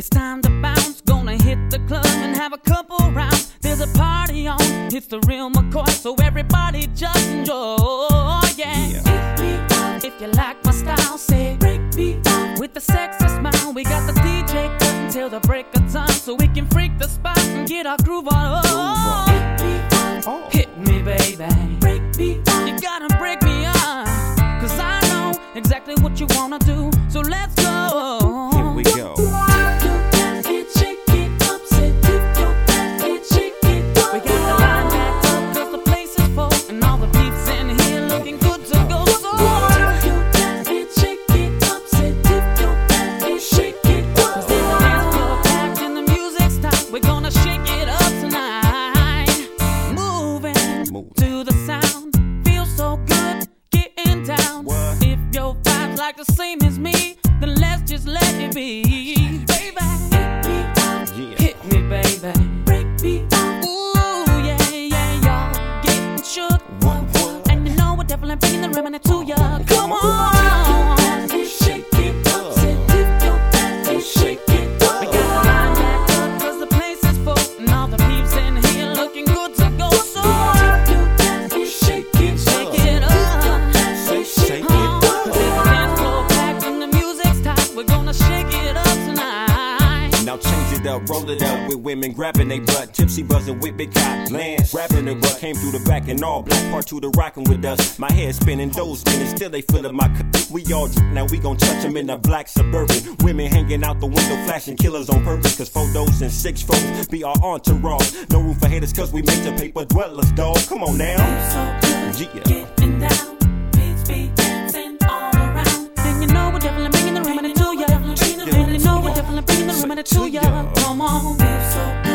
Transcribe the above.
It's time to bounce, gonna hit the club and have a couple rounds. There's a party on, it's the real McCoy, so everybody just enjoy. Yeah. yeah. If, if you like my style, say break me down With the sexy smile, we got the DJ cut till the break of time, so we can freak the spot and get our groove on. Oh. Hit me, baby. You wanna do. So let's go. Here we go. The same as me, up, roll it up with women grabbing they butt, tipsy buzzing with big cock, Lance grabbing the butt, came through the back and all black part to the rocking with us. My head spinning, those spinning, still they feeling my cup. We all now we gon' touch them in the black suburban. Women hanging out the window, flashing killers on purpose, cause photos and six folds be our entourage. No room for haters, cause we make the paper dwellers, dog. Come on now. So good, Yeah. getting down, to ya. Come on, so